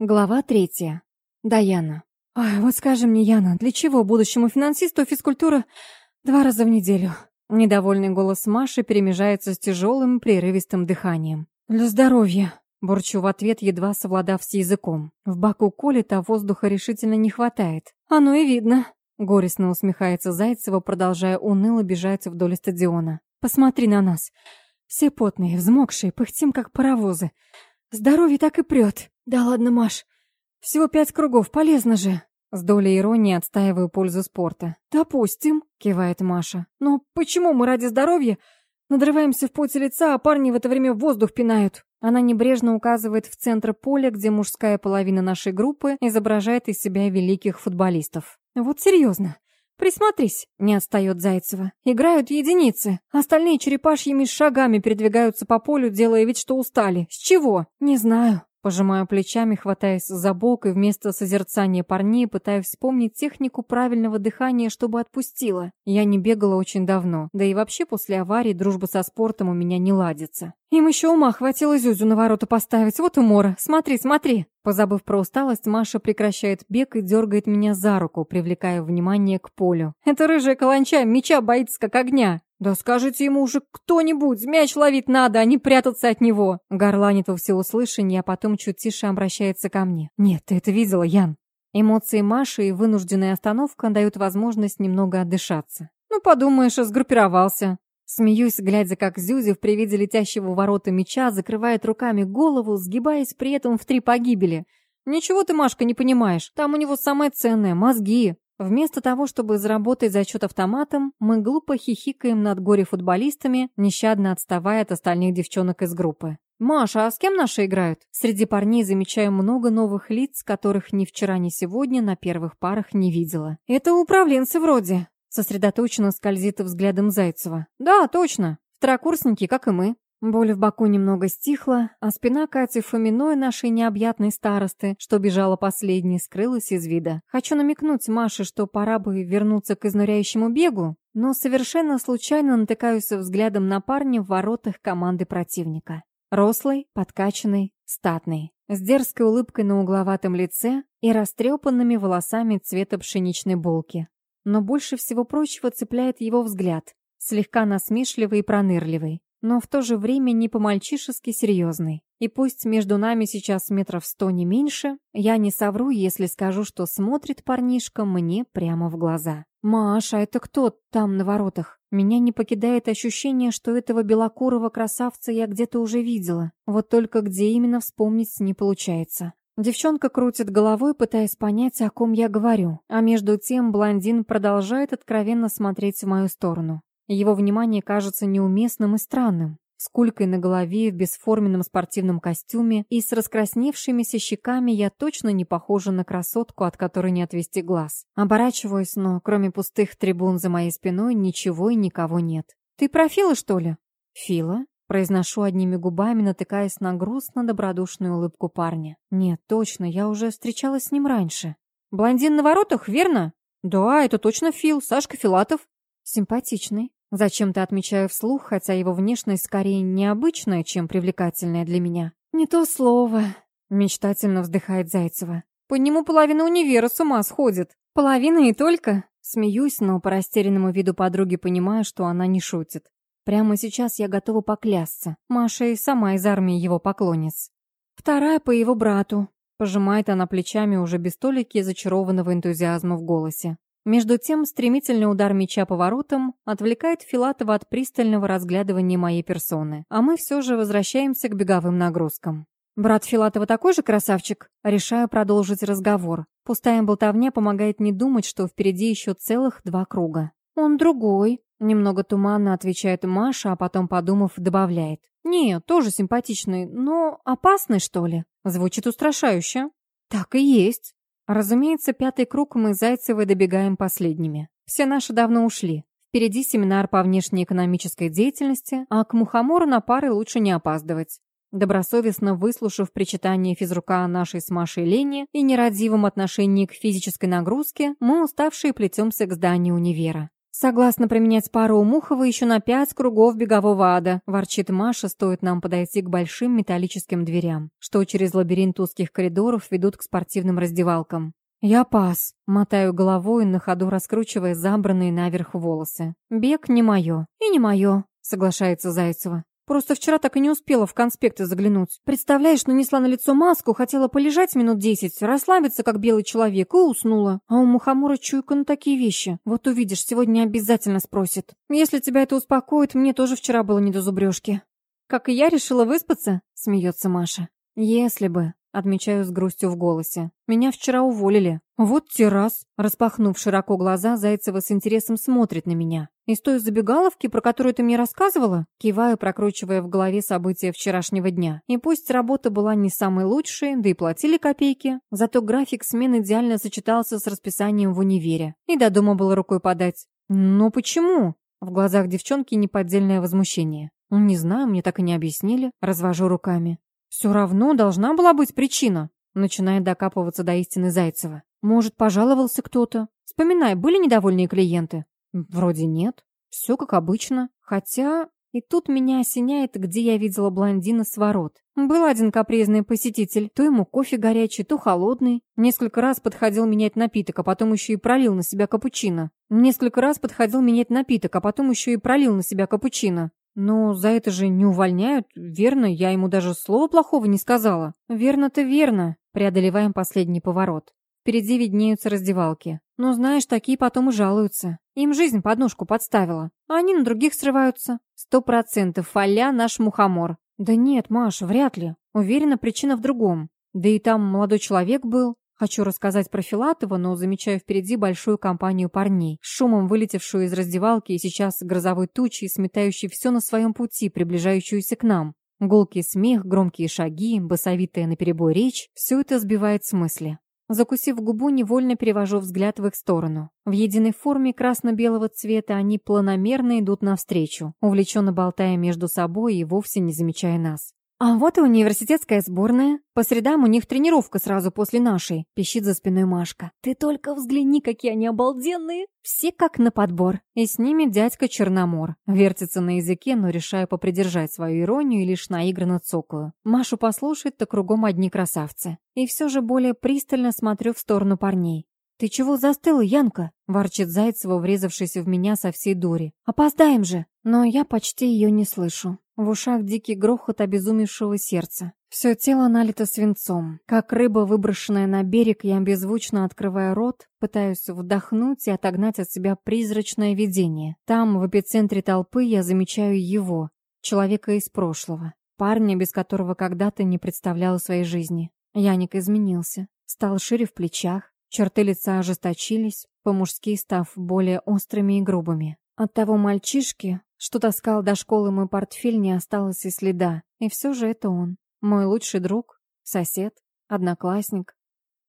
Глава третья. Даяна. Ой, вот скажи мне, Яна, для чего будущему финансисту физкультура два раза в неделю? Недовольный голос Маши перемежается с тяжелым, прерывистым дыханием. Для здоровья. Бурчу в ответ, едва совладав с языком. В баку колет, а воздуха решительно не хватает. Оно и видно. Горестно усмехается Зайцева, продолжая уныло бежать вдоль стадиона. Посмотри на нас. Все потные, взмокшие, пыхтим, как паровозы. Здоровье так и прет. Да ладно, Маш. Всего пять кругов, полезно же. С долей иронии отстаиваю пользу спорта. «Допустим», — кивает Маша. «Но почему мы ради здоровья надрываемся в поте лица, а парни в это время воздух пинают?» Она небрежно указывает в центр поля, где мужская половина нашей группы изображает из себя великих футболистов. «Вот серьезно. «Присмотрись», — не отстает Зайцева. «Играют единицы. Остальные черепашьими шагами передвигаются по полю, делая вид, что устали. С чего?» «Не знаю». Пожимаю плечами, хватаясь за бок, и вместо созерцания парней пытаюсь вспомнить технику правильного дыхания, чтобы отпустила. Я не бегала очень давно, да и вообще после аварии дружба со спортом у меня не ладится. Им еще ума хватило Зюзю на ворота поставить, вот умора. Смотри, смотри. Позабыв про усталость, Маша прекращает бег и дергает меня за руку, привлекая внимание к полю. Это рыжая каланча, меча боится как огня. «Да скажите ему уже кто-нибудь, мяч ловить надо, а не прятаться от него!» Горланит во всеуслышание, а потом чуть тише обращается ко мне. «Нет, ты это видела, Ян?» Эмоции Маши и вынужденная остановка дают возможность немного отдышаться. «Ну, подумаешь, сгруппировался!» Смеюсь, глядя, как Зюзи при виде летящего ворота меча закрывает руками голову, сгибаясь при этом в три погибели. «Ничего ты, Машка, не понимаешь. Там у него самое ценное — мозги. Вместо того, чтобы заработать за счет автоматом, мы глупо хихикаем над горе-футболистами, нещадно отставая от остальных девчонок из группы. «Маша, а с кем наши играют?» Среди парней замечаю много новых лиц, которых ни вчера, ни сегодня на первых парах не видела. «Это управленцы вроде», — сосредоточенно скользит взглядом Зайцева. «Да, точно. Второкурсники, как и мы». Боль в боку немного стихла, а спина Кати Фоминой, нашей необъятной старосты, что бежала последней, скрылась из вида. Хочу намекнуть Маше, что пора бы вернуться к изнуряющему бегу, но совершенно случайно натыкаюсь взглядом на парня в воротах команды противника. Рослый, подкачанный, статный, с дерзкой улыбкой на угловатом лице и растрепанными волосами цвета пшеничной булки. Но больше всего прочего цепляет его взгляд, слегка насмешливый и пронырливый но в то же время не по-мальчишески серьезный. И пусть между нами сейчас метров сто не меньше, я не совру, если скажу, что смотрит парнишка мне прямо в глаза. «Маша, это кто там на воротах?» Меня не покидает ощущение, что этого белокурого красавца я где-то уже видела. Вот только где именно вспомнить не получается. Девчонка крутит головой, пытаясь понять, о ком я говорю. А между тем блондин продолжает откровенно смотреть в мою сторону. Его внимание кажется неуместным и странным. С кулькой на голове, в бесформенном спортивном костюме и с раскрасневшимися щеками я точно не похожа на красотку, от которой не отвести глаз. Оборачиваюсь, но кроме пустых трибун за моей спиной ничего и никого нет. «Ты про Фила, что ли?» «Фила?» Произношу одними губами, натыкаясь на грустно-добродушную улыбку парня. «Нет, точно, я уже встречалась с ним раньше». «Блондин на воротах, верно?» «Да, это точно Фил, Сашка Филатов». «Симпатичный. Зачем-то отмечаю вслух, хотя его внешность скорее необычная, чем привлекательная для меня. «Не то слово», — мечтательно вздыхает Зайцева. «По нему половина универа с ума сходит». «Половина и только?» Смеюсь, но по растерянному виду подруги понимаю, что она не шутит. Прямо сейчас я готова поклясться. Маша и сама из армии его поклонниц. Вторая по его брату. Пожимает она плечами уже без толики зачарованного энтузиазма в голосе. Между тем, стремительный удар мяча по воротам отвлекает Филатова от пристального разглядывания моей персоны, а мы все же возвращаемся к беговым нагрузкам. Брат Филатова такой же красавчик? Решаю продолжить разговор. Пустая болтовня помогает не думать, что впереди еще целых два круга. Он другой. Немного туманно отвечает Маша, а потом, подумав, добавляет. «Не, тоже симпатичный, но опасный, что ли?» Звучит устрашающе. «Так и есть. Разумеется, пятый круг мы Зайцевой добегаем последними. Все наши давно ушли. Впереди семинар по внешнеэкономической деятельности, а к мухомору на пары лучше не опаздывать. Добросовестно выслушав причитание физрука нашей с Машей Лене и нерадивом отношении к физической нагрузке, мы уставшие плетемся к зданию универа. Согласна применять пару у Мухова еще на пять кругов бегового ада, ворчит Маша, стоит нам подойти к большим металлическим дверям, что через лабиринт узких коридоров ведут к спортивным раздевалкам. «Я пас», — мотаю головой, на ходу раскручивая забранные наверх волосы. «Бег не мое». «И не мое», — соглашается Зайцева. Просто вчера так и не успела в конспекты заглянуть. Представляешь, нанесла на лицо маску, хотела полежать минут десять, расслабиться, как белый человек, и уснула. А у мухомора чуйка на такие вещи. Вот увидишь, сегодня обязательно спросит. Если тебя это успокоит, мне тоже вчера было не до зубрежки. Как и я решила выспаться, смеется Маша. Если бы. Отмечаю с грустью в голосе. Меня вчера уволили. Вот те раз. Распахнув широко глаза, Зайцева с интересом смотрит на меня. Из той забегаловки, про которую ты мне рассказывала? Киваю, прокручивая в голове события вчерашнего дня. И пусть работа была не самой лучшей, да и платили копейки, зато график смен идеально сочетался с расписанием в универе. И до дома было рукой подать. Но почему? В глазах девчонки неподдельное возмущение. Не знаю, мне так и не объяснили. Развожу руками. «Все равно должна была быть причина», начинает докапываться до истины Зайцева. «Может, пожаловался кто-то? Вспоминай, были недовольные клиенты?» «Вроде нет. Все как обычно. Хотя...» И тут меня осеняет, где я видела блондина с ворот. Был один капризный посетитель. То ему кофе горячий, то холодный. Несколько раз подходил менять напиток, а потом еще и пролил на себя капучино. Несколько раз подходил менять напиток, а потом еще и пролил на себя капучино. Но за это же не увольняют, верно? Я ему даже слова плохого не сказала. Верно-то верно. Преодолеваем последний поворот. Впереди виднеются раздевалки. Но знаешь, такие потом и жалуются. Им жизнь подножку подставила. А они на других срываются. Сто процентов фаля наш мухомор. Да нет, Маш, вряд ли. Уверена, причина в другом. Да и там молодой человек был. Хочу рассказать про Филатова, но замечаю впереди большую компанию парней, шумом вылетевшую из раздевалки и сейчас грозовой тучей, сметающей все на своем пути, приближающуюся к нам. Гулкий смех, громкие шаги, басовитая наперебой речь – все это сбивает с мысли. Закусив губу, невольно перевожу взгляд в их сторону. В единой форме красно-белого цвета они планомерно идут навстречу, увлеченно болтая между собой и вовсе не замечая нас. «А вот и университетская сборная. По средам у них тренировка сразу после нашей», — пищит за спиной Машка. «Ты только взгляни, какие они обалденные! Все как на подбор. И с ними дядька Черномор. Вертится на языке, но решаю попридержать свою иронию и лишь наигранно цокаю. Машу послушать, то кругом одни красавцы. И все же более пристально смотрю в сторону парней. «Ты чего застыла, Янка?» — ворчит Зайцева, врезавшийся в меня со всей дури. «Опоздаем же!» Но я почти ее не слышу. В ушах дикий грохот обезумевшего сердца. Все тело налито свинцом. Как рыба, выброшенная на берег, я беззвучно открываю рот, пытаюсь вдохнуть и отогнать от себя призрачное видение. Там, в эпицентре толпы, я замечаю его, человека из прошлого. Парня, без которого когда-то не представляла своей жизни. Яник изменился. Стал шире в плечах. Черты лица ожесточились, по-мужски став более острыми и грубыми. От того мальчишки, что таскал до школы мой портфель, не осталось и следа. И все же это он. Мой лучший друг, сосед, одноклассник.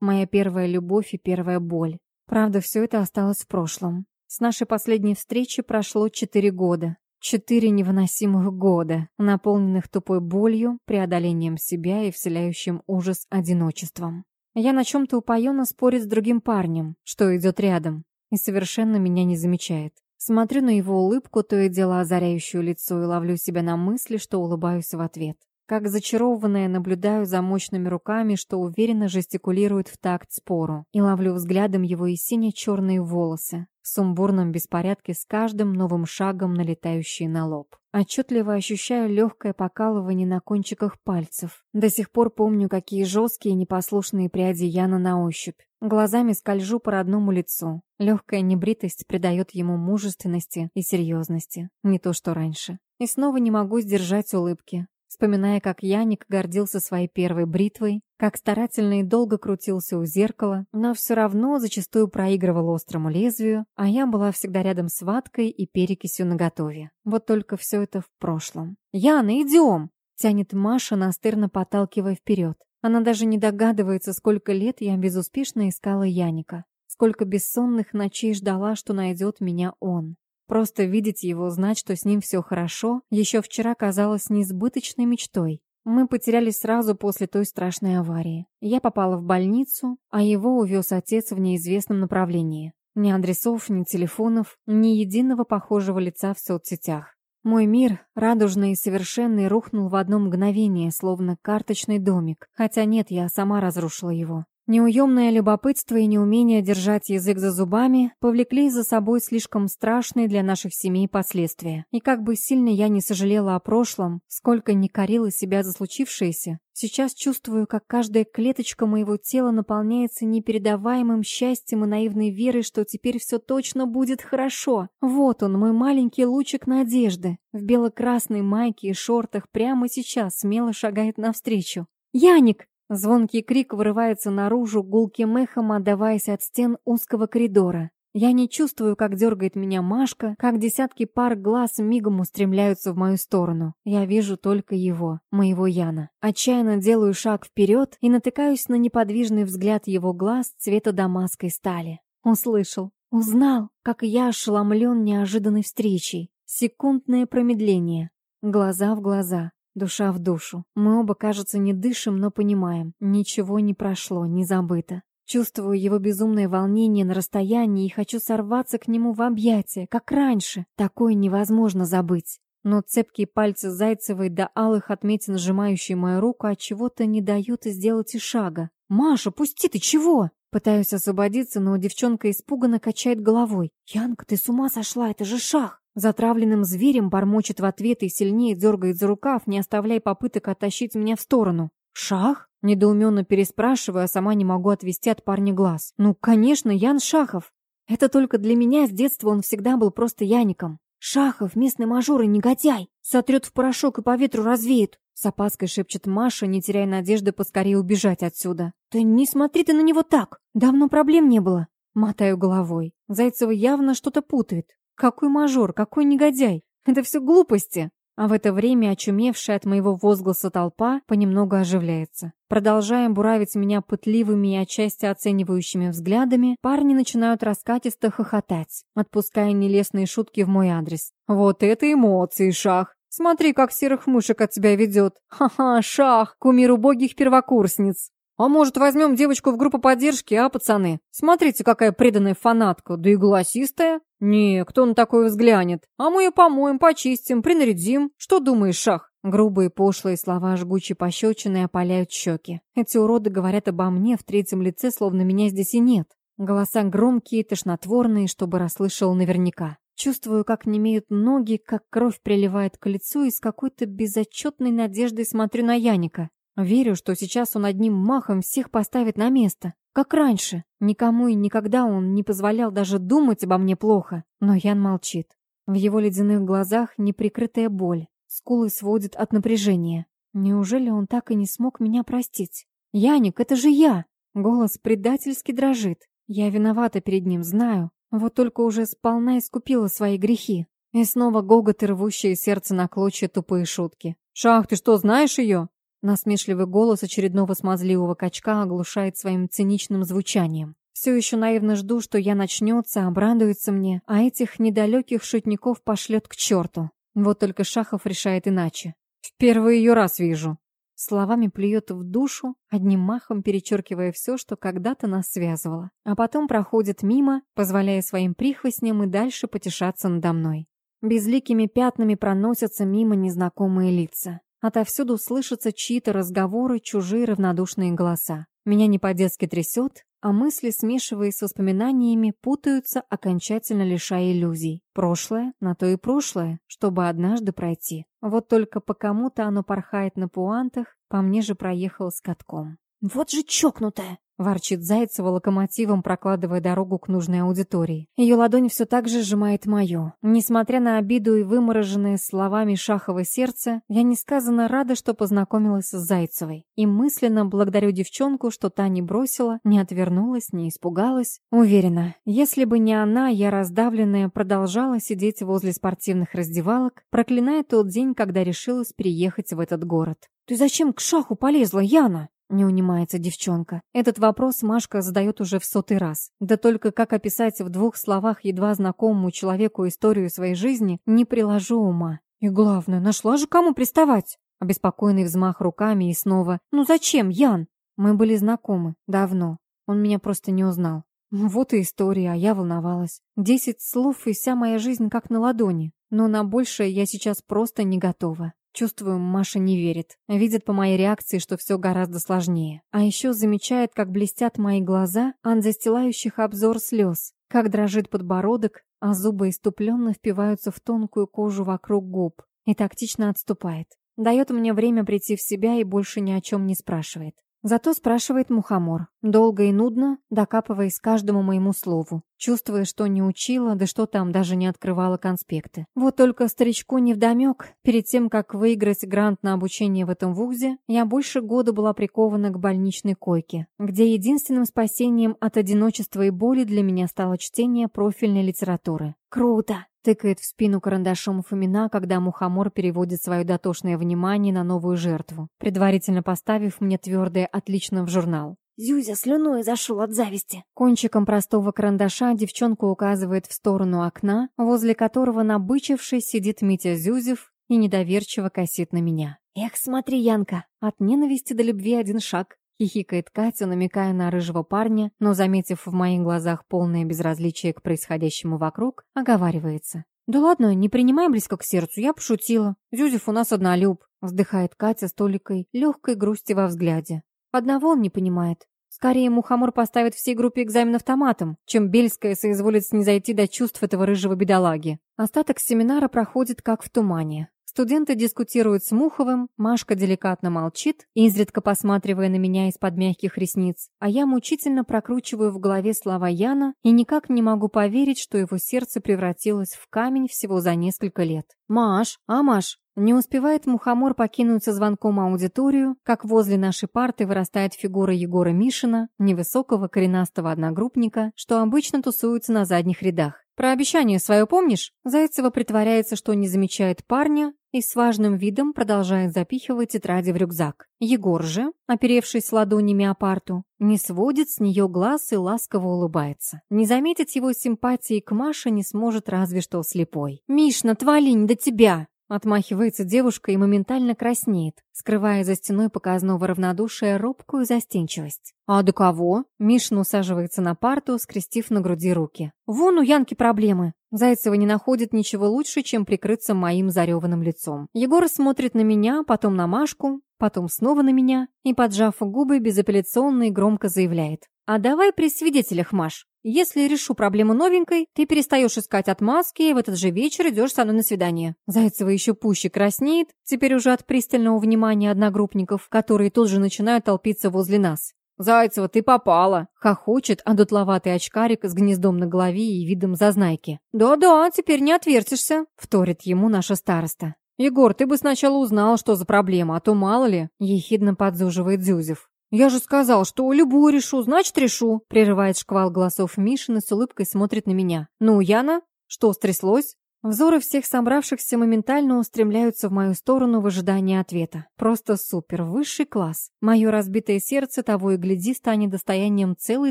Моя первая любовь и первая боль. Правда, все это осталось в прошлом. С нашей последней встречи прошло четыре года. Четыре невыносимых года, наполненных тупой болью, преодолением себя и вселяющим ужас одиночеством. Я на чем-то упоенно спорит с другим парнем, что идет рядом, и совершенно меня не замечает. Смотрю на его улыбку, то и дело озаряющую лицо, и ловлю себя на мысли, что улыбаюсь в ответ. Как зачарованная наблюдаю за мощными руками, что уверенно жестикулирует в такт спору, и ловлю взглядом его и сине-черные волосы, в сумбурном беспорядке с каждым новым шагом налетающие на лоб. Отчетливо ощущаю легкое покалывание на кончиках пальцев. До сих пор помню, какие жесткие непослушные пряди Яна на ощупь. Глазами скольжу по родному лицу. Легкая небритость придает ему мужественности и серьезности. Не то, что раньше. И снова не могу сдержать улыбки вспоминая, как Яник гордился своей первой бритвой, как старательно и долго крутился у зеркала, но все равно зачастую проигрывал острому лезвию, а я была всегда рядом с ваткой и перекисью наготове. Вот только все это в прошлом. «Яна, идем!» — тянет Маша, настырно подталкивая вперед. Она даже не догадывается, сколько лет я безуспешно искала Яника. Сколько бессонных ночей ждала, что найдет меня он. Просто видеть его, знать, что с ним все хорошо, еще вчера казалось несбыточной мечтой. Мы потерялись сразу после той страшной аварии. Я попала в больницу, а его увез отец в неизвестном направлении. Ни адресов, ни телефонов, ни единого похожего лица в соцсетях. Мой мир, радужный и совершенный, рухнул в одно мгновение, словно карточный домик. Хотя нет, я сама разрушила его. Неуемное любопытство и неумение держать язык за зубами повлекли за собой слишком страшные для наших семей последствия. И как бы сильно я не сожалела о прошлом, сколько не корила себя за случившееся, сейчас чувствую, как каждая клеточка моего тела наполняется непередаваемым счастьем и наивной верой, что теперь все точно будет хорошо. Вот он, мой маленький лучик надежды. В бело-красной майке и шортах прямо сейчас смело шагает навстречу. «Яник!» Звонкий крик вырывается наружу, гулким эхом отдаваясь от стен узкого коридора. Я не чувствую, как дергает меня Машка, как десятки пар глаз мигом устремляются в мою сторону. Я вижу только его, моего Яна. Отчаянно делаю шаг вперед и натыкаюсь на неподвижный взгляд его глаз цвета дамасской стали. Услышал, узнал, как я ошеломлен неожиданной встречей. Секундное промедление. Глаза в глаза. Душа в душу. Мы оба, кажется, не дышим, но понимаем. Ничего не прошло, не забыто. Чувствую его безумное волнение на расстоянии и хочу сорваться к нему в объятия, как раньше. Такое невозможно забыть. Но цепкие пальцы Зайцевой до алых отметин, сжимающие мою руку, от чего-то не дают сделать и шага. «Маша, пусти, ты чего?» Пытаюсь освободиться, но девчонка испуганно качает головой. «Янка, ты с ума сошла, это же шах!» Затравленным зверем бормочет в ответ и сильнее дергает за рукав, не оставляя попыток оттащить меня в сторону. «Шах?» Недоуменно переспрашиваю, а сама не могу отвести от парня глаз. «Ну, конечно, Ян Шахов. Это только для меня с детства он всегда был просто Яником. Шахов, местный мажор и негодяй. Сотрет в порошок и по ветру развеет. С опаской шепчет Маша, не теряя надежды поскорее убежать отсюда. «Ты не смотри ты на него так! Давно проблем не было!» Мотаю головой. Зайцева явно что-то путает. Какой мажор, какой негодяй! Это все глупости! А в это время очумевшая от моего возгласа толпа понемногу оживляется. Продолжаем буравить меня пытливыми и отчасти оценивающими взглядами, парни начинают раскатисто хохотать, отпуская нелестные шутки в мой адрес. «Вот это эмоции, Шах! Смотри, как серых мышек от тебя ведет! Ха-ха, Шах, кумир убогих первокурсниц!» «А может, возьмем девочку в группу поддержки, а, пацаны? Смотрите, какая преданная фанатка, да и голосистая!» «Не, кто на такое взглянет? А мы ее помоем, почистим, принарядим. Что думаешь, Шах?» Грубые пошлые слова жгучей пощечины опаляют щеки. Эти уроды говорят обо мне в третьем лице, словно меня здесь и нет. Голоса громкие, тошнотворные, чтобы расслышал наверняка. Чувствую, как немеют ноги, как кровь приливает к лицу и с какой-то безотчетной надеждой смотрю на Яника. Верю, что сейчас он одним махом всех поставит на место. Как раньше. Никому и никогда он не позволял даже думать обо мне плохо. Но Ян молчит. В его ледяных глазах неприкрытая боль. Скулы сводят от напряжения. Неужели он так и не смог меня простить? «Яник, это же я!» Голос предательски дрожит. Я виновата перед ним, знаю. Вот только уже сполна искупила свои грехи. И снова гогот и рвущее сердце на клочья тупые шутки. «Шах, ты что, знаешь ее?» Насмешливый голос очередного смазливого качка оглушает своим циничным звучанием. Все еще наивно жду, что я начнется, обрадуется мне, а этих недалеких шутников пошлет к черту. Вот только Шахов решает иначе. В первый ее раз вижу. Словами плюет в душу, одним махом перечеркивая все, что когда-то нас связывало. А потом проходит мимо, позволяя своим прихвостням и дальше потешаться надо мной. Безликими пятнами проносятся мимо незнакомые лица. Отовсюду слышатся чьи-то разговоры, чужие равнодушные голоса. Меня не по-детски трясет, а мысли, смешиваясь с воспоминаниями, путаются, окончательно лишая иллюзий. Прошлое, на то и прошлое, чтобы однажды пройти. Вот только по кому-то оно порхает на пуантах, по мне же проехал с катком. «Вот же чокнутая!» Ворчит Зайцева локомотивом, прокладывая дорогу к нужной аудитории. Ее ладонь все так же сжимает мою. Несмотря на обиду и вымороженное словами Шахова сердце, я несказанно рада, что познакомилась с Зайцевой. И мысленно благодарю девчонку, что та не бросила, не отвернулась, не испугалась. Уверена, если бы не она, я раздавленная продолжала сидеть возле спортивных раздевалок, проклиная тот день, когда решилась переехать в этот город. «Ты зачем к Шаху полезла, Яна?» Не унимается девчонка. Этот вопрос Машка задает уже в сотый раз. Да только как описать в двух словах едва знакомому человеку историю своей жизни, не приложу ума. И главное, нашла же кому приставать. Обеспокоенный взмах руками и снова «Ну зачем, Ян?» Мы были знакомы. Давно. Он меня просто не узнал. Вот и история, а я волновалась. Десять слов и вся моя жизнь как на ладони. Но на большее я сейчас просто не готова. Чувствую, Маша не верит. Видит по моей реакции, что все гораздо сложнее. А еще замечает, как блестят мои глаза от застилающих обзор слез, как дрожит подбородок, а зубы иступленно впиваются в тонкую кожу вокруг губ и тактично отступает. Дает мне время прийти в себя и больше ни о чем не спрашивает. Зато спрашивает Мухомор, долго и нудно, докапываясь каждому моему слову, чувствуя, что не учила, да что там, даже не открывала конспекты. Вот только старичку невдомек, перед тем, как выиграть грант на обучение в этом вузе, я больше года была прикована к больничной койке, где единственным спасением от одиночества и боли для меня стало чтение профильной литературы. Круто! Тыкает в спину карандашом Фомина, когда мухомор переводит свое дотошное внимание на новую жертву, предварительно поставив мне твердое «отлично» в журнал. Зюзя слюной зашел от зависти. Кончиком простого карандаша девчонка указывает в сторону окна, возле которого, набычившись, сидит Митя Зюзев и недоверчиво косит на меня. «Эх, смотри, Янка, от ненависти до любви один шаг. Хихикает Катя, намекая на рыжего парня, но, заметив в моих глазах полное безразличие к происходящему вокруг, оговаривается. «Да ладно, не принимай близко к сердцу, я пошутила. Зюзев у нас однолюб», — вздыхает Катя с толикой легкой грусти во взгляде. Одного он не понимает. Скорее, Мухомор поставит всей группе экзамен автоматом, чем Бельская соизволит снизойти до чувств этого рыжего бедолаги. Остаток семинара проходит как в тумане. Студенты дискутируют с Муховым, Машка деликатно молчит, изредка посматривая на меня из-под мягких ресниц, а я мучительно прокручиваю в голове слова Яна и никак не могу поверить, что его сердце превратилось в камень всего за несколько лет. «Маш, а Маш, не успевает мухомор покинуть со звонком аудиторию, как возле нашей парты вырастает фигура Егора Мишина, невысокого коренастого одногруппника, что обычно тусуется на задних рядах. Про обещание свое помнишь? Зайцева притворяется, что не замечает парня и с важным видом продолжает запихивать тетради в рюкзак. Егор же, оперевшись ладонями о парту, не сводит с нее глаз и ласково улыбается. Не заметить его симпатии к Маше не сможет разве что слепой. «Миш, натвали не до тебя!» Отмахивается девушка и моментально краснеет, скрывая за стеной показного равнодушия робкую застенчивость. «А до кого?» Мишин усаживается на парту, скрестив на груди руки. «Вон у Янки проблемы!» Зайцева не находит ничего лучше, чем прикрыться моим зареванным лицом. Егор смотрит на меня, потом на Машку, потом снова на меня и, поджав губы, безапелляционно и громко заявляет. «А давай при свидетелях, Маш. Если решу проблему новенькой, ты перестаешь искать отмазки и в этот же вечер идешь со мной на свидание». Зайцева еще пуще краснеет, теперь уже от пристального внимания одногруппников, которые тут же начинают толпиться возле нас. «Зайцева, ты попала!» — хохочет одутловатый очкарик с гнездом на голове и видом зазнайки. «Да-да, теперь не отвертишься», — вторит ему наша староста. «Егор, ты бы сначала узнал, что за проблема, а то мало ли», — ехидно подзуживает Зюзев. «Я же сказал, что любую решу, значит решу», — прерывает шквал голосов Мишин и с улыбкой смотрит на меня. «Ну, Яна, что стряслось?» Взоры всех собравшихся моментально устремляются в мою сторону в ожидании ответа. Просто супер, высший класс. Мое разбитое сердце того и гляди станет достоянием целой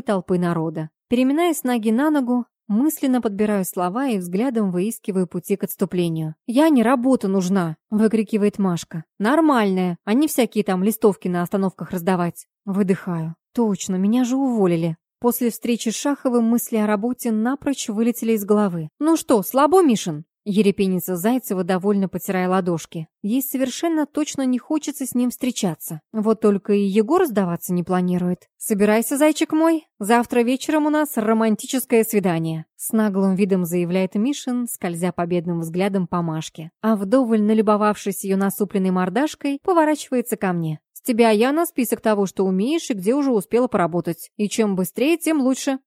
толпы народа. Переминаясь ноги на ногу, Мысленно подбираю слова и взглядом выискиваю пути к отступлению. «Я не работа нужна!» — выкрикивает Машка. «Нормальная, а не всякие там листовки на остановках раздавать». Выдыхаю. «Точно, меня же уволили». После встречи с Шаховым мысли о работе напрочь вылетели из головы. «Ну что, слабо, Мишин?» Ерепеница Зайцева довольно потирая ладошки. Ей совершенно точно не хочется с ним встречаться. Вот только и Егор сдаваться не планирует. «Собирайся, зайчик мой. Завтра вечером у нас романтическое свидание», с наглым видом заявляет Мишин, скользя победным взглядом по Машке. А вдоволь налюбовавшись ее насупленной мордашкой, поворачивается ко мне. «С тебя, Яна, список того, что умеешь и где уже успела поработать. И чем быстрее, тем лучше».